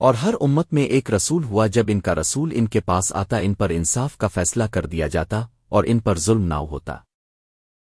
اور ہر امت میں ایک رسول ہوا جب ان کا رسول ان کے پاس آتا ان پر انصاف کا فیصلہ کر دیا جاتا اور ان پر ظلم نہ ہوتا۔